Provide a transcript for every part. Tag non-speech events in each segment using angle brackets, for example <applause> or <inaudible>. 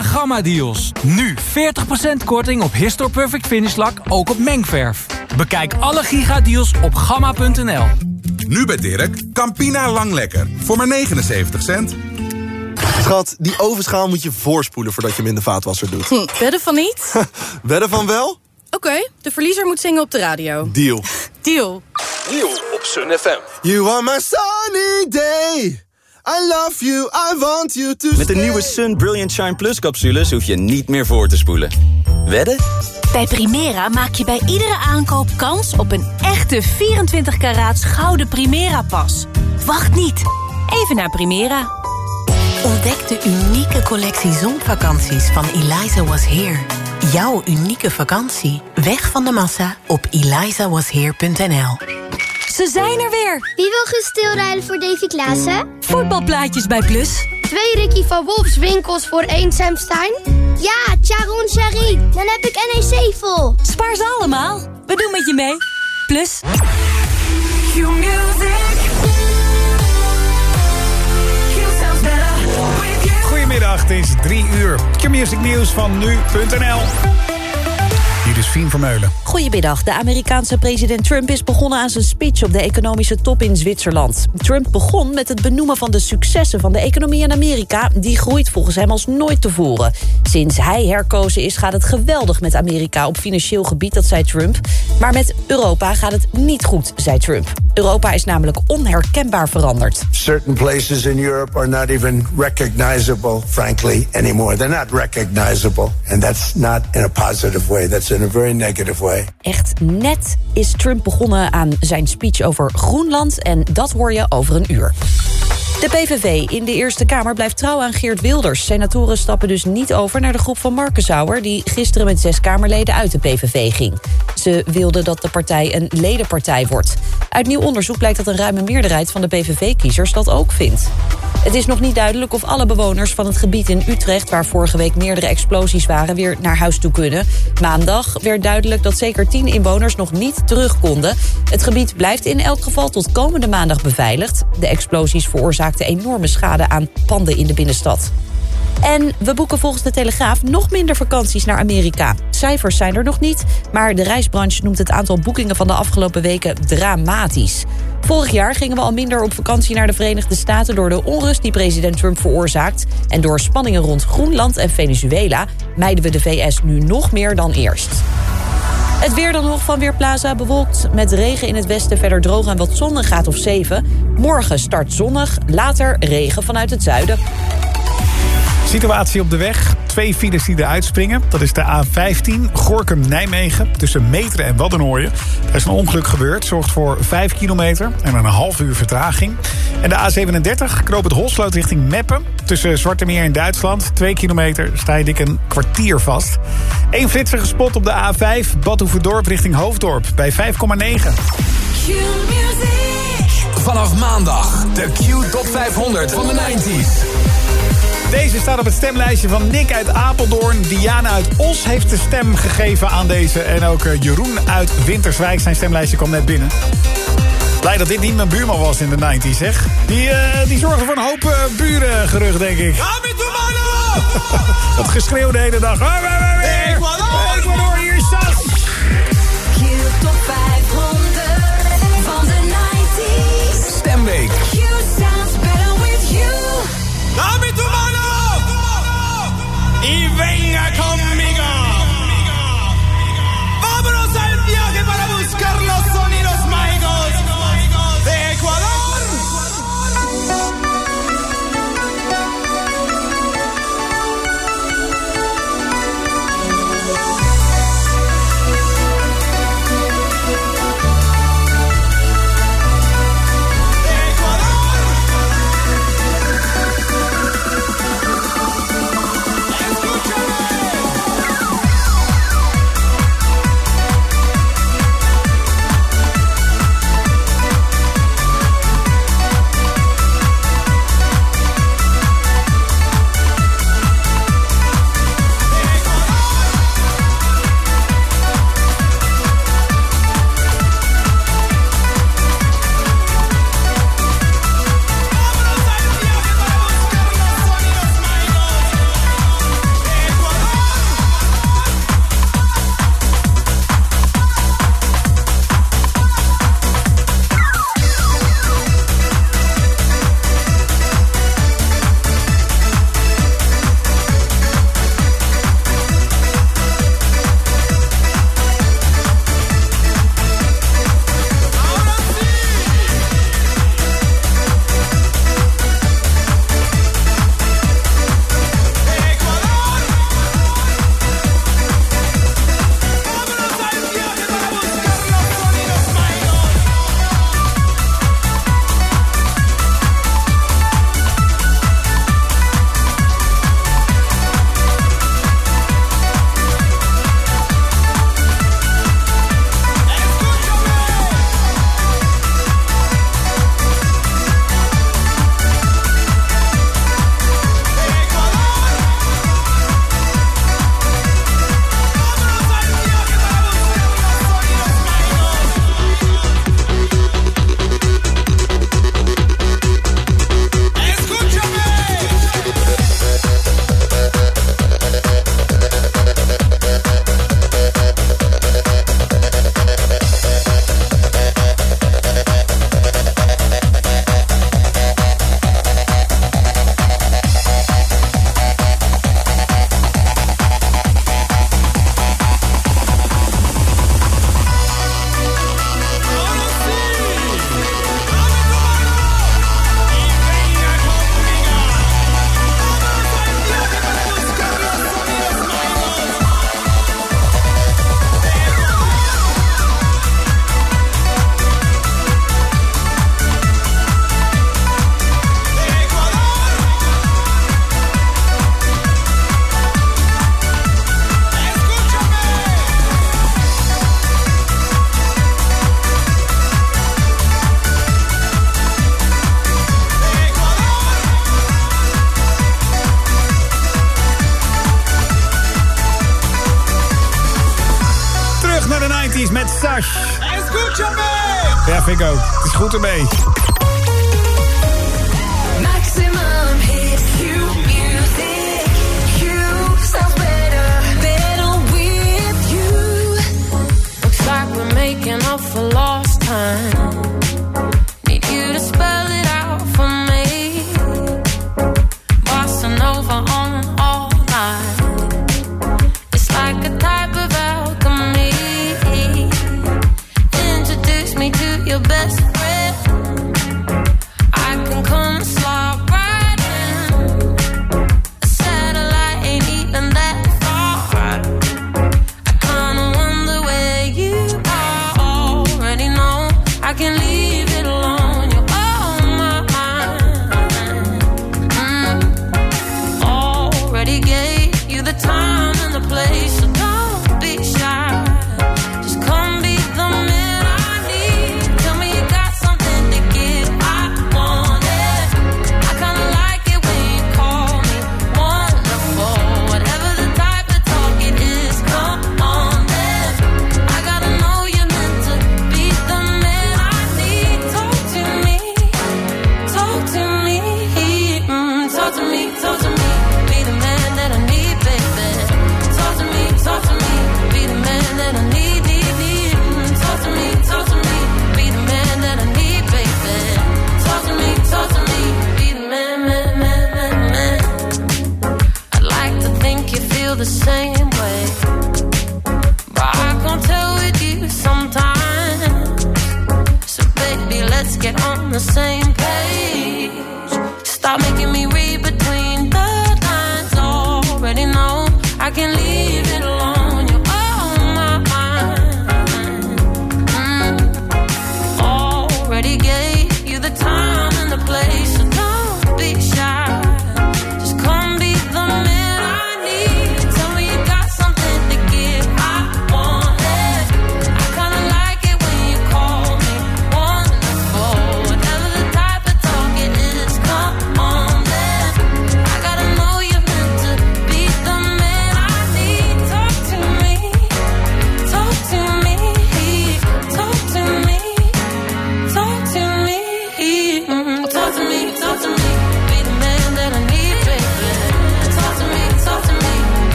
Gamma Deals. Nu 40% korting op Histor Perfect Finish Lak, ook op mengverf. Bekijk alle gigadeals op gamma.nl. Nu bij Dirk, Campina Lang Lekker. Voor maar 79 cent. Schat, die ovenschaal moet je voorspoelen voordat je hem in de vaatwasser doet. Hm, wedden van niet? <laughs> wedden van wel? Oké, de verliezer moet zingen op de radio. Deal. Deal. Deal op Sun FM. You are my sunny day. I love you, I want you to Met de nieuwe Sun Brilliant Shine Plus capsules hoef je niet meer voor te spoelen. Wedden? Bij Primera maak je bij iedere aankoop kans op een echte 24 karaats gouden Primera-pas. Wacht niet. Even naar Primera. Ontdek de unieke collectie zonvakanties van Eliza Was Here. Jouw unieke vakantie. Weg van de massa op elizawasheer.nl Ze zijn er weer. Wie wil gaan stilrijden voor Davy Klaassen? Voetbalplaatjes bij Plus. Twee Ricky van Wolfs winkels voor één Sam Stein? Ja, Charon Sherry. Dan heb ik NEC vol. Spaar ze allemaal. We doen met je mee. Plus. Goedemiddag, het is drie uur. Q-Music Nieuws van nu.nl. Is Fien Vermeulen. Goedemiddag. De Amerikaanse president Trump is begonnen aan zijn speech op de economische top in Zwitserland. Trump begon met het benoemen van de successen van de economie in Amerika. Die groeit volgens hem als nooit tevoren. Sinds hij herkozen is gaat het geweldig met Amerika op financieel gebied, dat zei Trump. Maar met Europa gaat het niet goed, zei Trump. Europa is namelijk onherkenbaar veranderd. Certain places in Europe are not even recognizable, frankly, anymore. They're not recognizable. And that's not in a positive way. That's in a way. Echt net is Trump begonnen aan zijn speech over Groenland... en dat hoor je over een uur. De PVV in de Eerste Kamer blijft trouw aan Geert Wilders. Senatoren stappen dus niet over naar de groep van Markensauer... die gisteren met zes Kamerleden uit de PVV ging. Ze wilden dat de partij een ledenpartij wordt. Uit nieuw onderzoek blijkt dat een ruime meerderheid van de PVV-kiezers dat ook vindt. Het is nog niet duidelijk of alle bewoners van het gebied in Utrecht... waar vorige week meerdere explosies waren, weer naar huis toe kunnen. Maandag werd duidelijk dat zeker tien inwoners nog niet terug konden. Het gebied blijft in elk geval tot komende maandag beveiligd. De explosies veroorzaakten enorme schade aan panden in de binnenstad. En we boeken volgens de Telegraaf nog minder vakanties naar Amerika. Cijfers zijn er nog niet, maar de reisbranche noemt het aantal boekingen van de afgelopen weken dramatisch. Vorig jaar gingen we al minder op vakantie naar de Verenigde Staten door de onrust die president Trump veroorzaakt. En door spanningen rond Groenland en Venezuela mijden we de VS nu nog meer dan eerst. Het weer dan nog van Weerplaza bewolkt met regen in het westen, verder droog en wat zon, een graad of 7. Morgen start zonnig, later regen vanuit het zuiden. Situatie op de weg. Twee files die eruit springen. Dat is de A15 Gorkum-Nijmegen tussen Meteren en Waddenooien. Er is een ongeluk gebeurd. Zorgt voor 5 kilometer en een half uur vertraging. En de A37 Knoop het Holsloot richting Meppen. Tussen Zwarte Meer in Duitsland. 2 kilometer sta je dik een kwartier vast. Eén flitser gespot op de A5 Badhoevedorp richting Hoofddorp bij 5,9. Vanaf maandag de Q Top 500 van de 90s. Deze staat op het stemlijstje van Nick uit Apeldoorn. Diana uit Os heeft de stem gegeven aan deze. En ook eh, Jeroen uit Winterswijk. Zijn stemlijstje kwam net binnen. Blij dat dit niet mijn buurman was in de 90s, zeg. Die, uh, die zorgde voor een hoop uh, burengerucht, denk ik. <laughs> dat geschreeuw de hele dag. Ecuador! Ecuador, hier is Sas! Q Top 500 come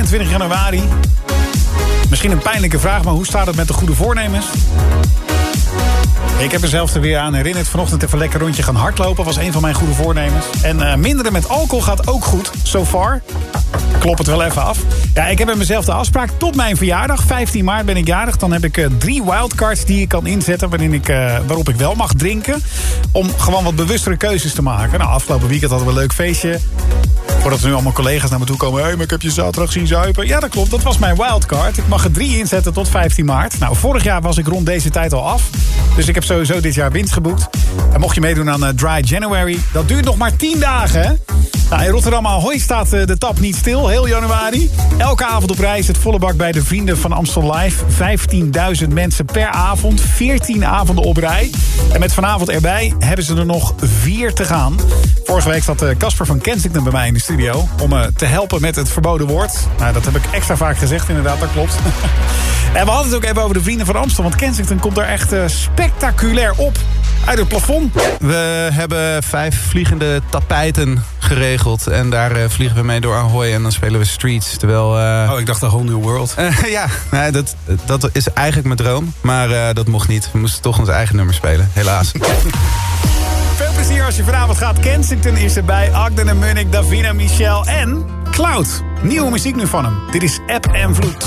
21 januari. Misschien een pijnlijke vraag, maar hoe staat het met de goede voornemens? Ik heb mezelf er weer aan herinnerd. Vanochtend even lekker rondje gaan hardlopen. Was een van mijn goede voornemens. En eh, minderen met alcohol gaat ook goed. So far. Klop het wel even af. Ja, ik heb met mezelf de afspraak tot mijn verjaardag. 15 maart ben ik jarig. Dan heb ik eh, drie wildcards die ik kan inzetten... Ik, eh, waarop ik wel mag drinken. Om gewoon wat bewustere keuzes te maken. Nou, afgelopen weekend hadden we een leuk feestje. Voordat er nu allemaal collega's naar me toe komen. Hé, hey, maar ik heb je zaterdag zien zuipen. Ja, dat klopt. Dat was mijn wildcard. Ik mag er drie inzetten tot 15 maart. Nou, vorig jaar was ik rond deze tijd al af. Dus ik heb sowieso dit jaar winst geboekt. En mocht je meedoen aan eh, Dry January, dat duurt nog maar 10 dagen? Nou, in Rotterdam Ahoy staat eh, de tap niet stil, heel januari. Elke avond op reis het volle bak bij de Vrienden van Amstel Live. 15.000 mensen per avond, 14 avonden op rij. En met vanavond erbij hebben ze er nog vier te gaan. Vorige week zat eh, Casper van Kensington bij mij in de studio... om me te helpen met het verboden woord. Nou, dat heb ik extra vaak gezegd, inderdaad, dat klopt. <laughs> en we hadden het ook even over de Vrienden van Amstel... want Kensington komt er echt eh, spectaculair op uit het plafond. We hebben vijf vliegende tapijten geregeld. En daar eh, vliegen we mee door Ahoy en dan spelen we Streets. Terwijl, eh, Oh, ik dacht de whole new world. <laughs> eh, ja, nee, dat, dat is eigenlijk mijn droom. Maar dat mocht niet. We moesten toch ons eigen nummer spelen, helaas. <laughs> Veel plezier als je vanavond gaat. Kensington is erbij. Agden en Munnik, Davina, Michel en Cloud. Nieuwe muziek nu van hem. Dit is App en Vloed.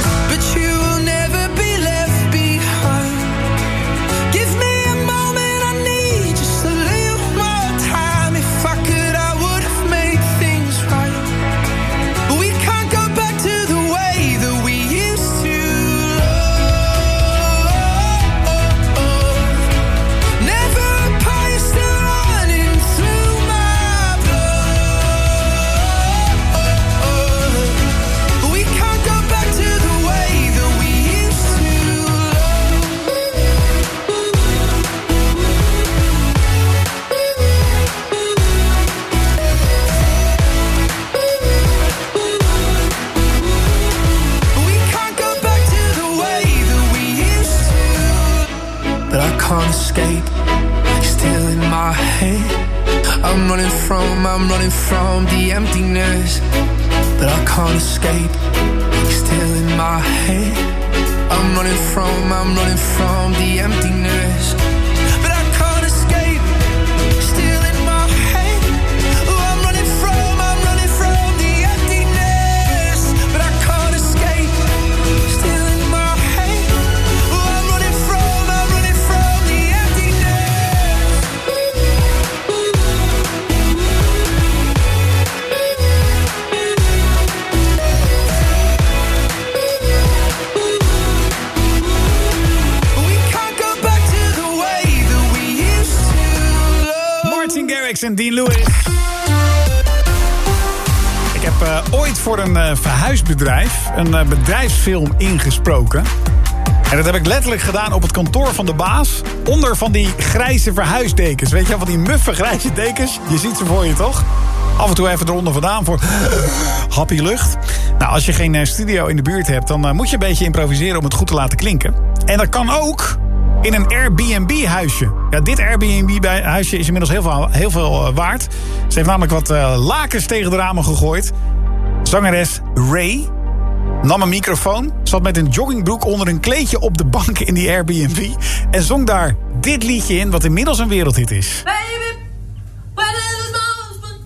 Can't escape. Still in my head. I'm running from, I'm running from the emptiness. Lewis. Ik heb eh, ooit voor een eh, verhuisbedrijf een eh, bedrijfsfilm ingesproken. En dat heb ik letterlijk gedaan op het kantoor van de baas. Onder van die grijze verhuisdekens. Weet je wel, van die muffe grijze dekens. Je ziet ze voor je toch? Af en toe even eronder vandaan voor <gasps> happy lucht. Nou, als je geen studio in de buurt hebt... dan moet je een beetje improviseren om het goed te laten klinken. En dat kan ook in een Airbnb-huisje. Ja, dit Airbnb-huisje is inmiddels heel veel, heel veel eh, waard. Ze heeft namelijk wat eh, lakens tegen de ramen gegooid. Zangeres Ray nam een microfoon, zat met een joggingbroek onder een kleedje op de bank in die Airbnb... en zong daar dit liedje in, wat inmiddels een wereldhit is. Baby, is my husband?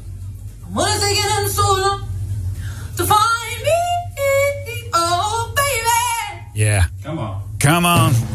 To find me? Oh, baby. Yeah. Come on. Come on.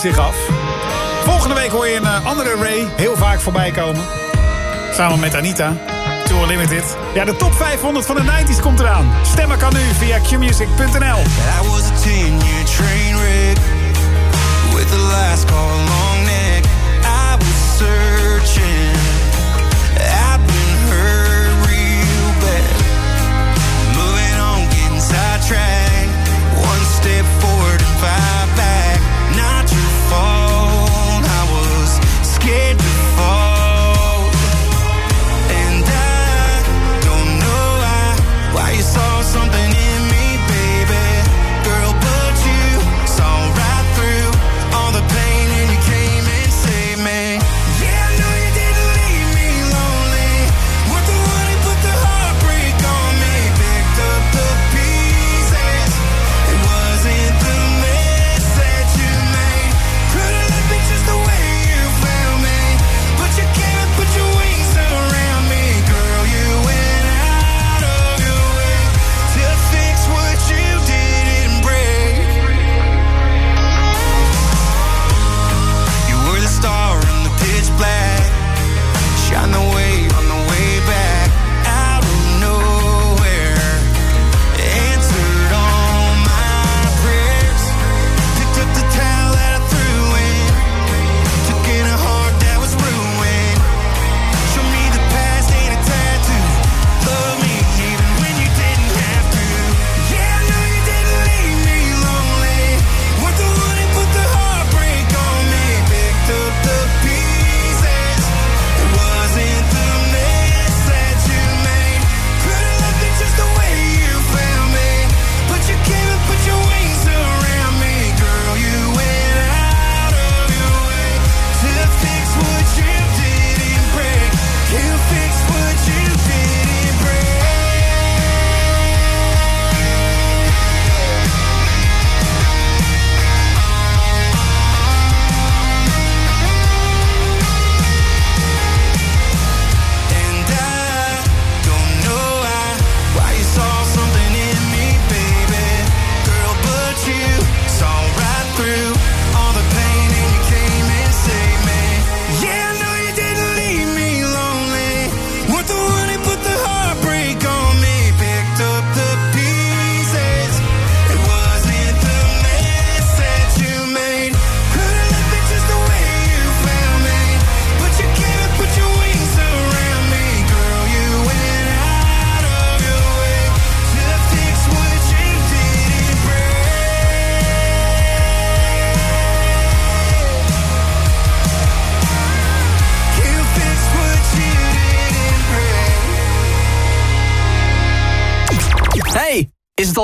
zich af. Volgende week hoor je een eh, andere Ray heel vaak voorbij komen. Samen met Anita. Tour Limited. Ja, de top 500 van de 90s komt eraan. Stemmen kan nu via qmusic.nl. I was a 10-year train wreck with the last call long neck. I was searching. I've been hurt real bad. Moving on, getting sidetracked. One step forward and five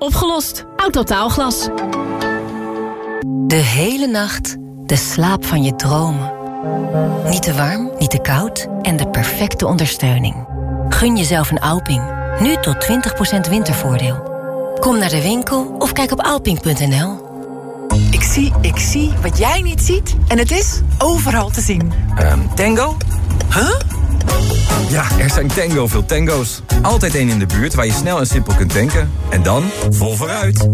Opgelost. Autotaalglas. De hele nacht de slaap van je dromen. Niet te warm, niet te koud en de perfecte ondersteuning. Gun jezelf een Alping. Nu tot 20% wintervoordeel. Kom naar de winkel of kijk op alping.nl. Ik zie, ik zie wat jij niet ziet. En het is overal te zien. Ehm, tango? Huh? Ja, er zijn tango veel tango's. Altijd één in de buurt waar je snel en simpel kunt tanken. En dan vol vooruit.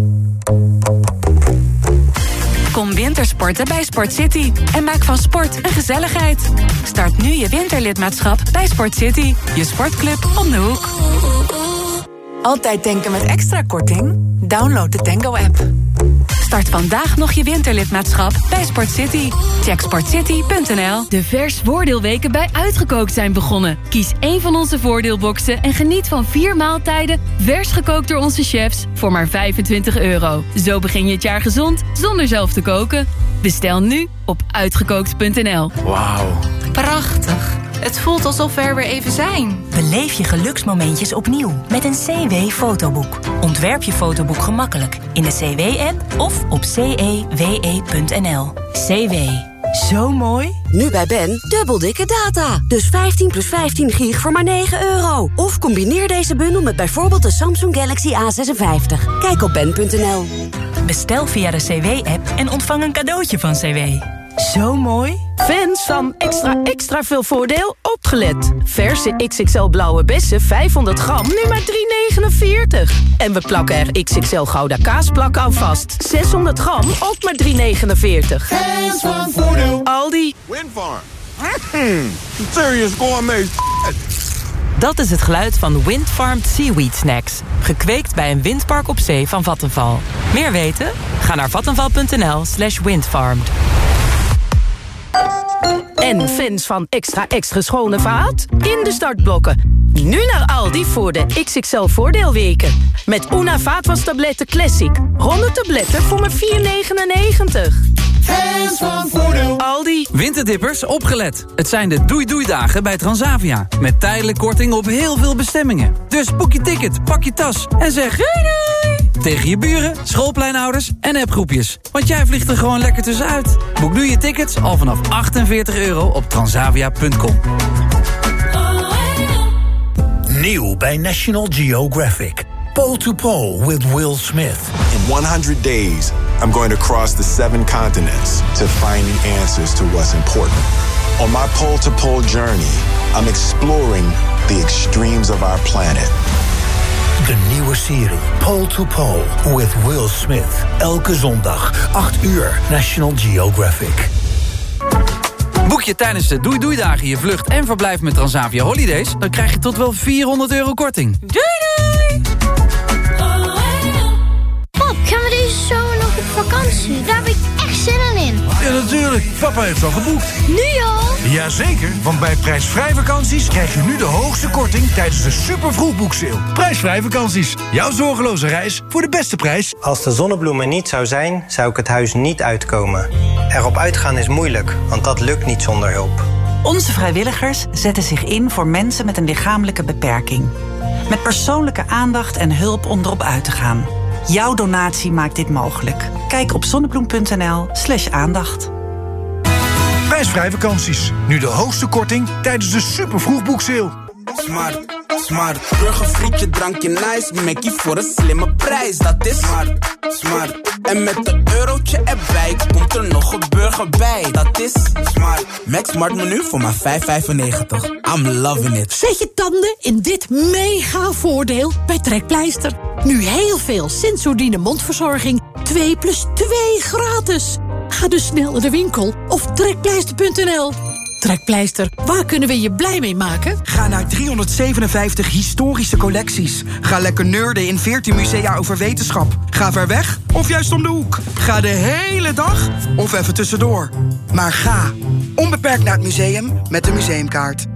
Kom wintersporten bij Sport City en maak van sport een gezelligheid. Start nu je winterlidmaatschap bij Sport City, je sportclub om de hoek. Altijd tanken met extra korting? Download de Tango-app. Start vandaag nog je winterlidmaatschap bij Sport City. Check sportcity.nl. De vers voordeelweken bij Uitgekookt zijn begonnen. Kies één van onze voordeelboxen en geniet van vier maaltijden... vers gekookt door onze chefs voor maar 25 euro. Zo begin je het jaar gezond zonder zelf te koken. Bestel nu op uitgekookt.nl. Wauw. Prachtig. Het voelt alsof we er weer even zijn. Beleef je geluksmomentjes opnieuw met een CW-fotoboek. Ontwerp je fotoboek gemakkelijk in de CW-app of op cewe.nl. CW. Zo mooi. Nu bij Ben, dubbel dikke data. Dus 15 plus 15 gig voor maar 9 euro. Of combineer deze bundel met bijvoorbeeld de Samsung Galaxy A56. Kijk op ben.nl. Bestel via de CW-app en ontvang een cadeautje van CW. Zo mooi. Fans van extra extra veel voordeel opgelet. Verse XXL blauwe bessen 500 gram nu maar 3,49. En we plakken er XXL gouda kaasplak aan vast. 600 gram ook maar 3,49. Fans van voordeel. Aldi. Windfarm. Mm, serious gourmet Dat is het geluid van Windfarmed Seaweed Snacks. Gekweekt bij een windpark op zee van Vattenval. Meer weten? Ga naar vattenval.nl slash windfarmed. En fans van extra extra schone vaat? In de startblokken. Nu naar Aldi voor de XXL voordeelweken. Met Una vaatwastabletten Classic. 100 tabletten voor maar 4,99. Fans van voordeel. Aldi. Winterdippers, opgelet. Het zijn de doei-doei-dagen bij Transavia. Met tijdelijk korting op heel veel bestemmingen. Dus boek je ticket, pak je tas en zeg doei doei! Tegen je buren, schoolpleinouders en appgroepjes. Want jij vliegt er gewoon lekker tussenuit. Boek nu je tickets al vanaf 48 euro op transavia.com. Nieuw bij National Geographic. Pole to Pole with Will Smith. In 100 days, I'm going to cross the seven continents to find the answers to what's important. On my pole to pole journey, I'm exploring the extremes of our planet. De nieuwe serie Pole to Pole with Will Smith. Elke zondag, 8 uur, National Geographic. Boek je tijdens de Doei Doei Dagen je vlucht en verblijf met Transavia Holidays... dan krijg je tot wel 400 euro korting. Doei doei! Pap, gaan we deze zomer nog op vakantie? Daar heb ik echt zin in. Ja, natuurlijk. Papa heeft al geboekt. Nu al? Jazeker, want bij prijsvrij vakanties krijg je nu de hoogste korting tijdens de super vroegboekseil. Prijsvrij vakanties. Jouw zorgeloze reis voor de beste prijs. Als de zonnebloemen niet zou zijn, zou ik het huis niet uitkomen. Erop uitgaan is moeilijk, want dat lukt niet zonder hulp. Onze vrijwilligers zetten zich in voor mensen met een lichamelijke beperking. Met persoonlijke aandacht en hulp om erop uit te gaan. Jouw donatie maakt dit mogelijk. Kijk op zonnebloem.nl slash aandacht. Prijsvrij vakanties. Nu de hoogste korting tijdens de super vroegboekseil. Smart, smart. Burger, frietje, drankje, nice. Mackie voor een slimme prijs, dat is smart, smart. En met een eurotje erbij komt er nog een burger bij, dat is smart. Max Smart menu voor maar 5,95. I'm loving it. Zet je tanden in dit mega voordeel bij Trekpleister. Nu heel veel Sensodyne mondverzorging. 2 plus 2 gratis. Ga dus snel naar de winkel of trekpleister.nl. Trekpleister, waar kunnen we je blij mee maken? Ga naar 357 historische collecties. Ga lekker nerden in 14 musea over wetenschap. Ga ver weg of juist om de hoek. Ga de hele dag of even tussendoor. Maar ga onbeperkt naar het museum met de museumkaart.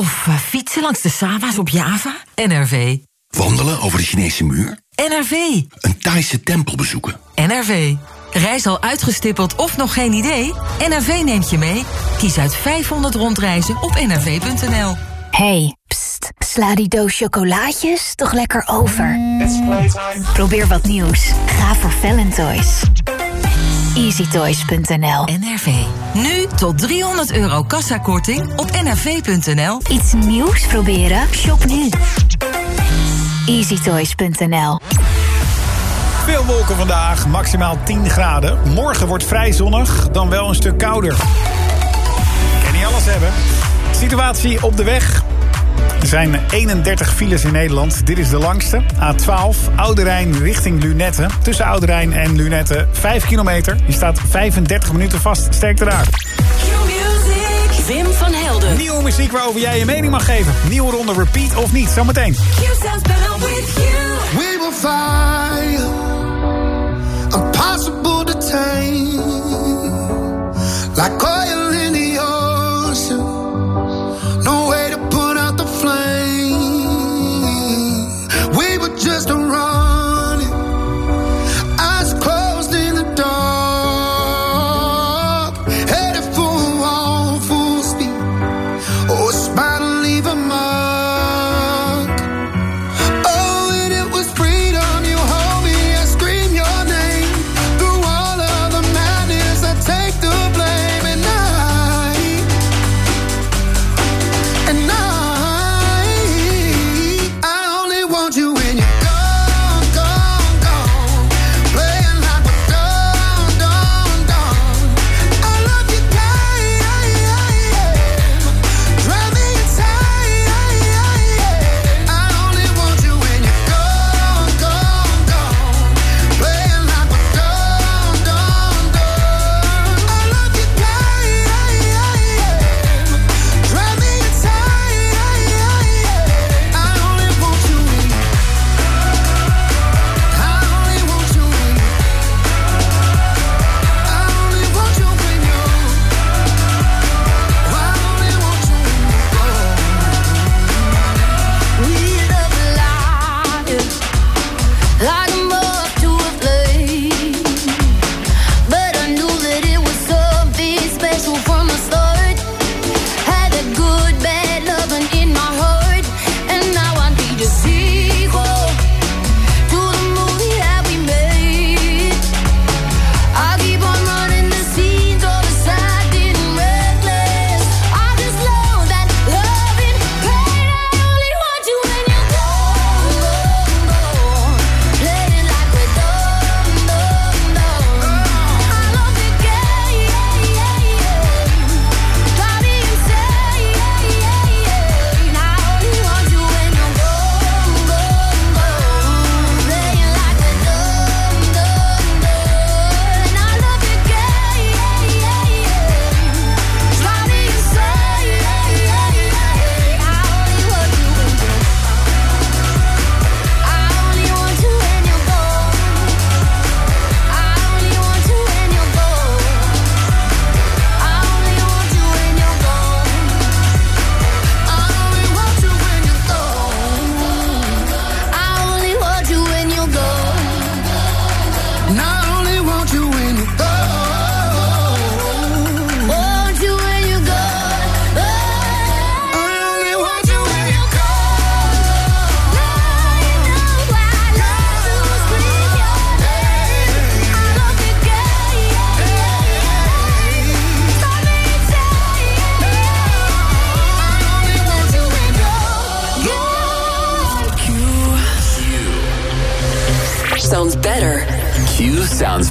Of eh, fietsen langs de Sava's op Java? NRV. Wandelen over de Chinese muur? NRV. Een Thaise tempel bezoeken? NRV. Reis al uitgestippeld of nog geen idee? NRV neemt je mee. Kies uit 500 rondreizen op nrv.nl. Hey, pst, sla die doos chocolaatjes toch lekker over. Probeer wat nieuws. Ga voor Valentoys. EasyToys.nl NRV. Nu tot 300 euro kassakorting op nav.nl. Iets nieuws proberen? Shop nu. EasyToys.nl veel wolken vandaag, maximaal 10 graden. Morgen wordt vrij zonnig, dan wel een stuk kouder. Kan niet alles hebben. Situatie op de weg. Er zijn 31 files in Nederland. Dit is de langste. A12, Oude Rijn richting Lunetten. Tussen Oude Rijn en Lunetten 5 kilometer. Je staat 35 minuten vast. Sterkte daar. Wim van Helden. Nieuwe muziek waarover jij je mening mag geven. Nieuwe ronde repeat of niet, zometeen. We will find impossible to tame.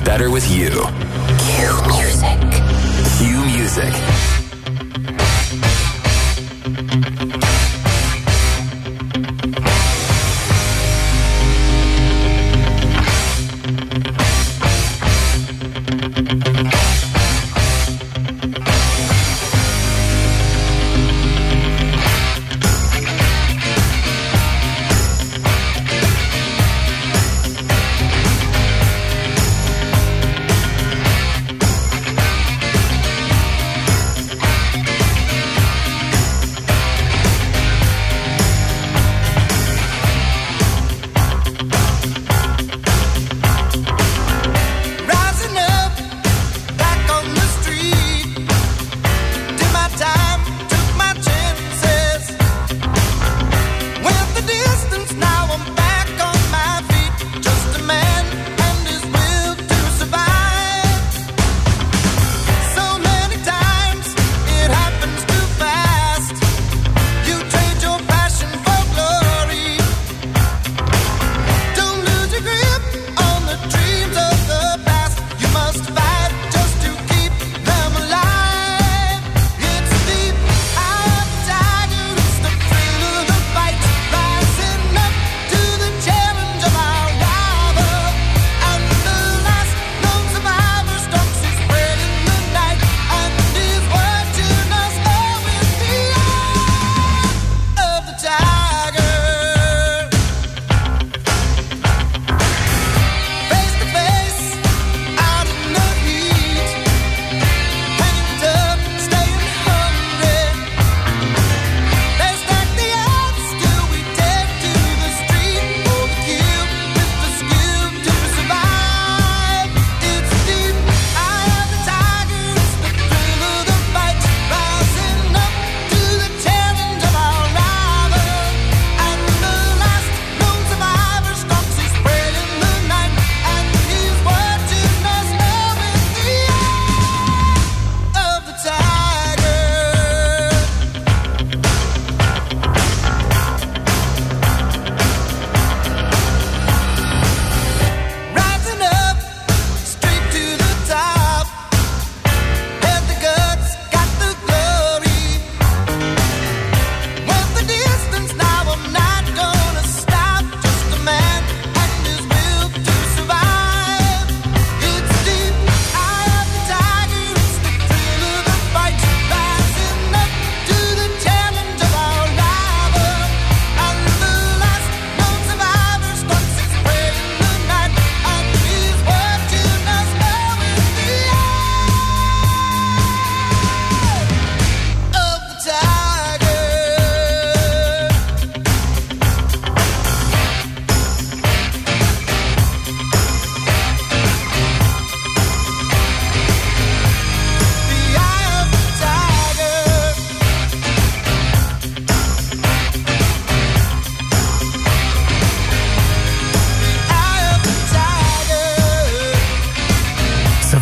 better with you.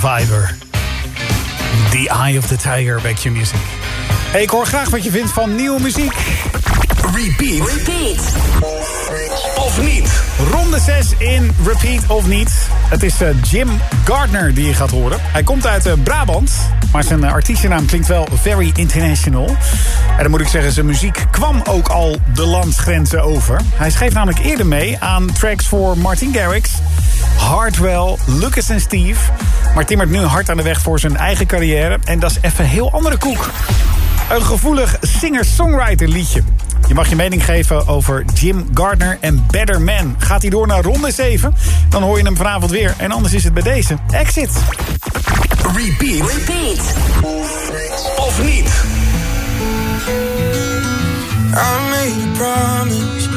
Tiger. The Eye of the Tiger, Back to Music. Hey, ik hoor graag wat je vindt van nieuwe muziek. Repeat. Repeat. Of niet. Ronde 6 in Repeat of niet. Het is eh, Jim Gardner die je gaat horen. Hij komt uit eh, Brabant, maar zijn uh, artiestennaam klinkt wel very international. En dan moet ik zeggen, zijn muziek kwam ook al de landsgrenzen over. Hij schreef namelijk eerder mee aan tracks voor Martin Garrix, Hardwell, Lucas en Steve. Maar timmert nu hard aan de weg voor zijn eigen carrière. En dat is even een heel andere koek. Een gevoelig singer-songwriter liedje. Je mag je mening geven over Jim Gardner en Better Man. Gaat hij door naar ronde 7? Dan hoor je hem vanavond weer. En anders is het bij deze. Exit. Repeat. Repeat. Of niet. I made a promise.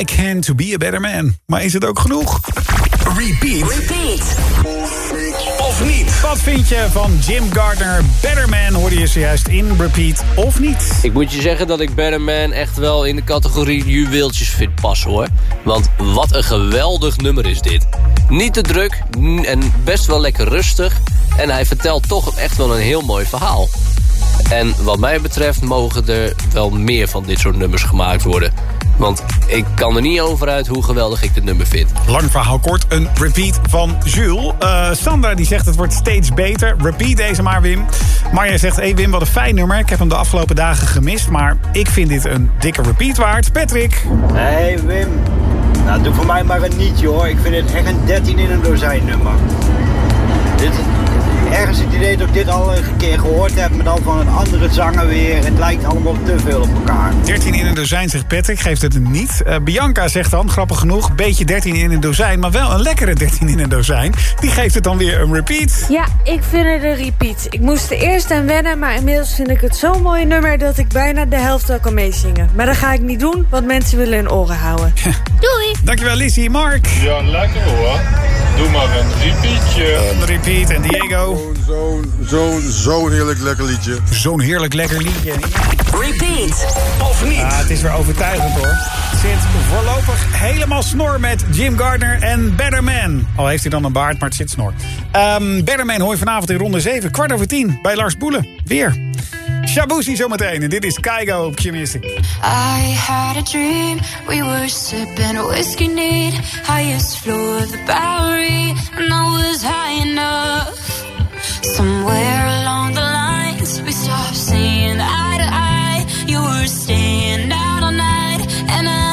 I can to be a better man. Maar is het ook genoeg? Repeat. Repeat. Of niet. Wat vind je van Jim Gardner? Better Man hoorde je zojuist in Repeat of niet? Ik moet je zeggen dat ik Better Man echt wel in de categorie juweeltjes vind passen hoor. Want wat een geweldig nummer is dit. Niet te druk en best wel lekker rustig. En hij vertelt toch echt wel een heel mooi verhaal. En wat mij betreft mogen er wel meer van dit soort nummers gemaakt worden. Want ik kan er niet over uit hoe geweldig ik dit nummer vind. Lang verhaal kort, een repeat van Jules. Eh, Sandra die zegt het wordt steeds beter. Repeat deze maar, Wim. Marja zegt, hey Wim, wat een fijn nummer. Ik heb hem de afgelopen dagen gemist, maar ik vind dit een dikke repeat waard. Patrick. Hey Wim, nou doe voor mij maar een nietje hoor. Ik vind het echt een 13 in een dozijn nummer. Dit, ergens het idee dat ik dit al een keer gehoord heb, maar dan van een andere zanger weer. Het lijkt allemaal te veel op elkaar. 13 in een dozijn, zegt Patrick, geeft het hem niet. Eh, Bianca zegt dan, grappig genoeg, beetje 13 in een dozijn... maar wel een lekkere 13 in een dozijn. Die geeft het dan weer een repeat. Ja, ik vind het een repeat. Ik moest er eerst aan wennen, maar inmiddels vind ik het zo'n mooi nummer... dat ik bijna de helft al kan meezingen. Maar dat ga ik niet doen, want mensen willen hun oren houden. Doei! Dankjewel, Lizzie. Mark. Ja, lekker hoor. Doe maar een repeatje. Een repeat en Diego. Zo'n, zo'n, zo'n, heerlijk lekker liedje. Zo'n heerlijk lekker liedje. Repeat of niet? Het is weer overtuigend hoor. Zit voorlopig helemaal snor met Jim Gardner en Betterman. Al heeft hij dan een baard, maar het zit snor. Um, Betterman hooi vanavond in ronde 7, kwart over 10 bij Lars Boelen. Weer. Shabuzi zometeen. En dit is Keigo op I had a dream. We were sipping a whiskey neat. Highest floor of the Bowery. And I was high enough. and I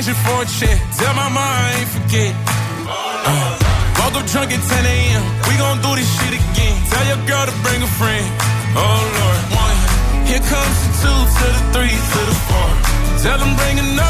changing for a check. Tell my mom I ain't forget. Uh, woke up drunk at 10 a.m. We gon' do this shit again. Tell your girl to bring a friend. Oh Lord, one. Here comes the two to the three to the four. Tell them bring another.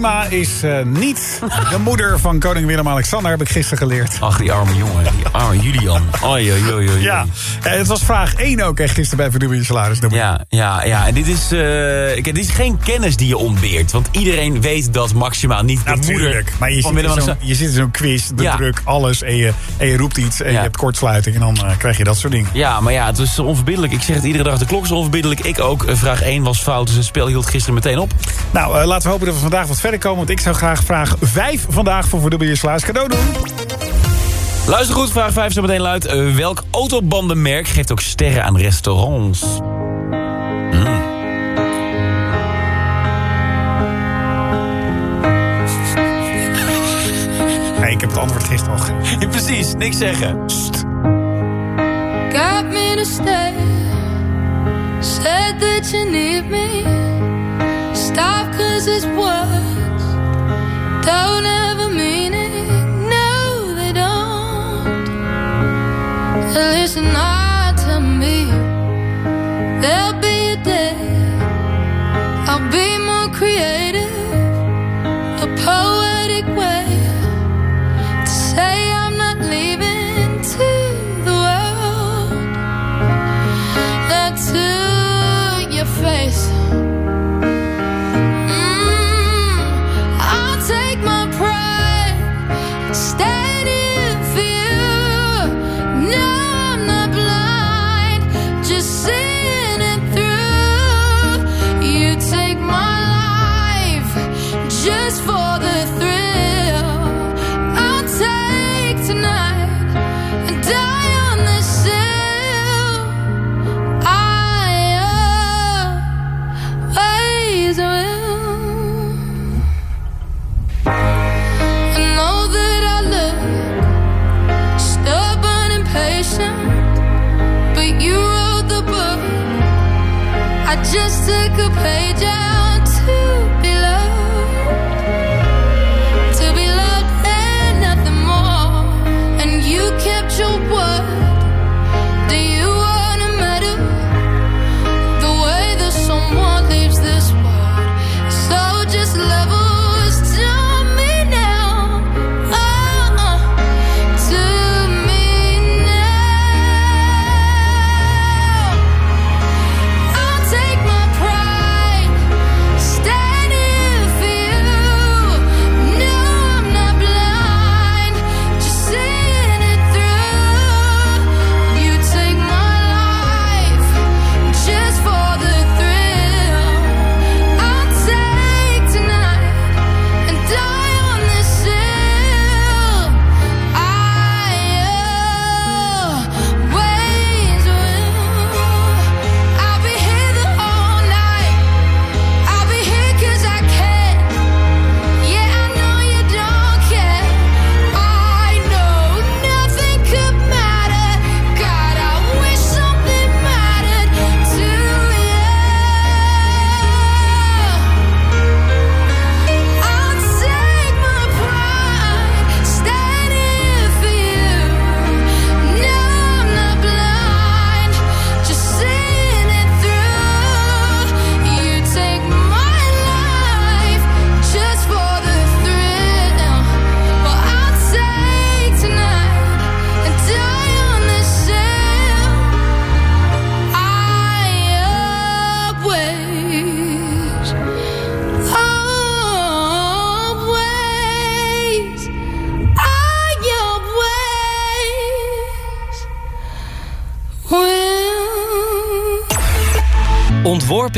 Maxima is eh, niet de moeder van koning Willem-Alexander, heb ik gisteren geleerd. Ach, die arme jongen. Die arme Julian. Oei, oei, oei, oei. Ja, eh, het was vraag 1 ook echt gisteren bij Verdubbel je salaris. Ja, ja, ja. En dit is, ik- dit is geen kennis die je ontbeert. Want iedereen weet dat Maxima niet de moeder Natuurlijk, maar je van zit, in zo'n, Willem-Alexander... je zit in zo'n quiz, de Ja. druk, alles. En je, en je roept iets en je hebt kortsluiting. En dan eh, krijg je dat soort dingen. Ja, maar ja, het is onverbiddelijk. Ik zeg het iedere dag, de klok is onverbiddelijk. Ik ook. Vraag 1 was fout, dus het spel hield gisteren meteen op. Nou, laten we hopen dat we vandaag wat verder komen. Want ik zou graag vraag 5 vandaag voor Verdubbel je salaris cadeau doen. Luister goed, vraag 5 zo meteen luidt. eh, welk autobandenmerk geeft ook sterren aan restaurants? Hmm. Nee, ik heb het antwoord gisteren al gegeven. <laughs> Ja, precies, niks zeggen. Got me to stay. Said that you need me. Stop cause it's words. Don't ever mean it. No, they don't. Listen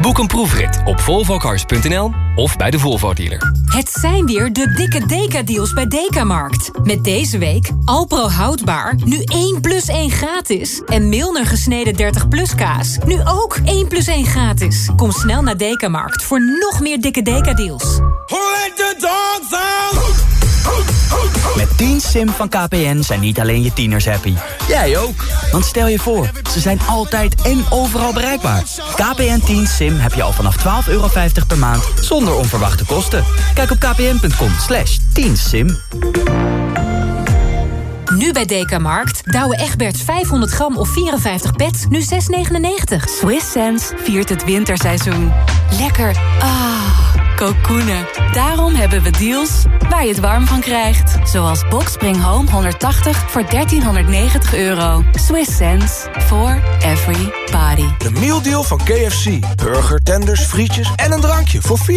Boek een proefrit op volvocars.nl of bij de Volvo dealer. Het zijn weer de dikke Deka-deals bij Dekamarkt. Met deze week Alpro houdbaar, nu 1 plus 1 gratis. En Milner gesneden 30 plus kaas, nu ook 1 plus 1 gratis. Kom snel naar Dekamarkt voor nog meer dikke Deka-deals. Met 10 Sim van KPN zijn niet alleen je tieners happy. Jij ook. Want stel je voor, ze zijn altijd en overal bereikbaar. KPN 10 Sim heb je al vanaf 12,50 euro per maand zonder onverwachte kosten. Kijk op kpn.com slash 10 sim. Nu bij Dekamarkt. Douwe Egberts 500 gram of 54 pet, nu 6,99. Swiss Sense viert het winterseizoen. Lekker. Ah, kokoenen. Daarom hebben we deals waar je het warm van krijgt. Zoals Boxspring Home 180 voor 1390 euro. Swiss sense for every body. De mealdeal van KFC. Burger, tenders, frietjes en een drankje voor 4,99.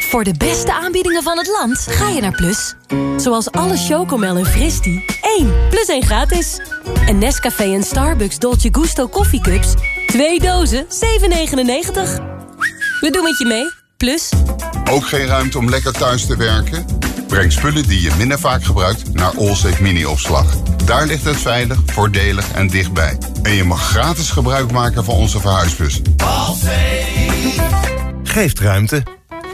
Voor de beste aanbiedingen van het land ga je naar Plus. Zoals alle Chocomel en Fristi. 1 plus 1 gratis. En Nescafé en Starbucks Dolce Gusto koffiecups. 2 dozen 7,99. We doen het je mee. Plus. Ook geen ruimte om lekker thuis te werken? Breng spullen die je minder vaak gebruikt naar Allsafe Mini-opslag. Daar ligt het veilig, voordelig en dichtbij. En je mag gratis gebruik maken van onze verhuisbus. Geeft ruimte.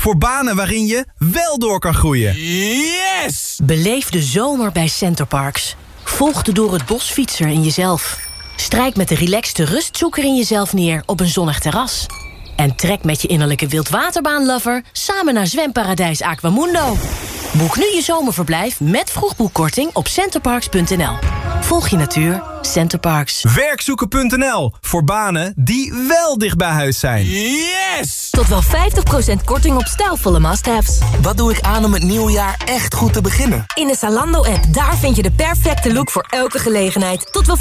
Voor banen waarin je wel door kan groeien. Yes! Beleef de zomer bij Centerparks. Volg de door het bos fietser in jezelf. Strijk met de relaxte rustzoeker in jezelf neer op een zonnig terras. En trek met je innerlijke wildwaterbaanlover samen naar zwemparadijs Aquamundo. Boek nu je zomerverblijf met vroegboekkorting op centerparks.nl. Volg je natuur, Centerparks. Werkzoeken.nl. Voor banen die wel dicht bij huis zijn. Yes! Tot wel 50% korting op stijlvolle must-haves. Wat doe ik aan om het nieuwe jaar echt goed te beginnen? In de Zalando-app, daar vind je de perfecte look voor elke gelegenheid. Tot wel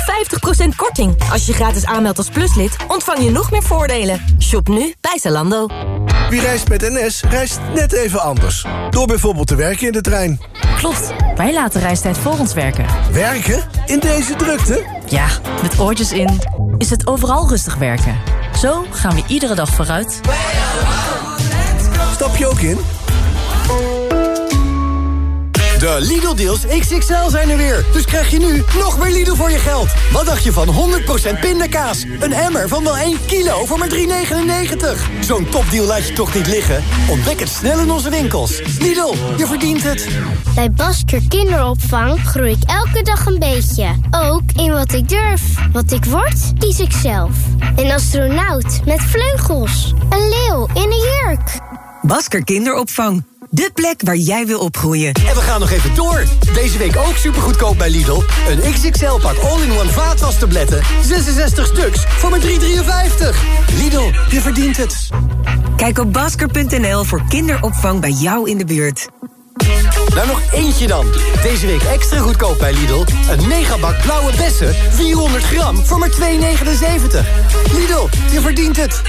50% korting. Als je gratis aanmeldt als pluslid, ontvang je nog meer voordelen. Shop nu bij Zalando. Wie reist met NS, reist net even anders. Door bijvoorbeeld te werken in de trein. Klopt, wij laten reistijd voor ons werken. Werken? In deze drukte? Ja, met oortjes in is het overal rustig werken. Zo gaan we iedere dag vooruit. Stap je ook in? De Lidl-deals XXL zijn er weer. Dus krijg je nu nog meer Lidl voor je geld. Wat dacht je van 100% pindakaas? Een emmer van wel 1 kilo voor maar 3,99. Zo'n topdeal laat je toch niet liggen? Ontdek het snel in onze winkels. Lidl, je verdient het. Bij Basker Kinderopvang groei ik elke dag een beetje. Ook in wat ik durf. Wat ik word, kies ik zelf. Een astronaut met vleugels. Een leeuw in een jurk. Basker Kinderopvang. De plek waar jij wil opgroeien. En we gaan nog even door. Deze week ook supergoedkoop bij Lidl. Een XXL-pak all-in-one vaatwastabletten. 66 stuks voor maar 3,53. Lidl, je verdient het. Kijk op basker.nl voor kinderopvang bij jou in de buurt. Nou, nog eentje dan. Deze week extra goedkoop bij Lidl. Een megabak blauwe bessen, 400 gram voor maar 2,79. Lidl, je verdient het.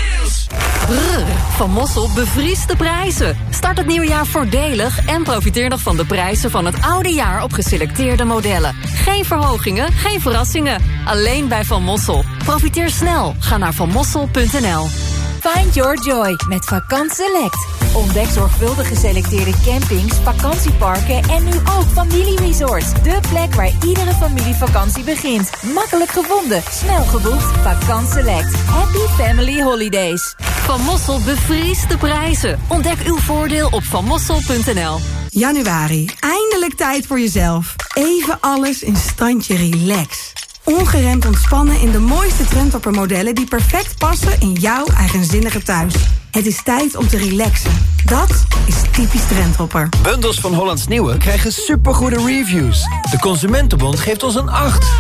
Van Mossel bevriest de prijzen. Start het nieuwe jaar voordelig en profiteer nog van de prijzen van het oude jaar op geselecteerde modellen. Geen verhogingen, geen verrassingen. Alleen bij Van Mossel. Profiteer snel. Ga naar vanmossel.nl. Find your joy met Vakant Select. Ontdek zorgvuldig geselecteerde campings, vakantieparken en nu ook familieresorts. De plek waar iedere familievakantie begint. Makkelijk gevonden, snel geboekt. Vakant Select. Happy Family Holidays. Van Mossel bevriest de prijzen. Ontdek uw voordeel op vanmossel.nl. Januari, eindelijk tijd voor jezelf. Even alles in standje relax. Ongeremd ontspannen in de mooiste trendtopper modellen die perfect passen in jouw eigenzinnige thuis. Het is tijd om te relaxen. Dat is typisch Trendhopper. Bundels van Hollands Nieuwe krijgen supergoede reviews. De Consumentenbond geeft ons een 8.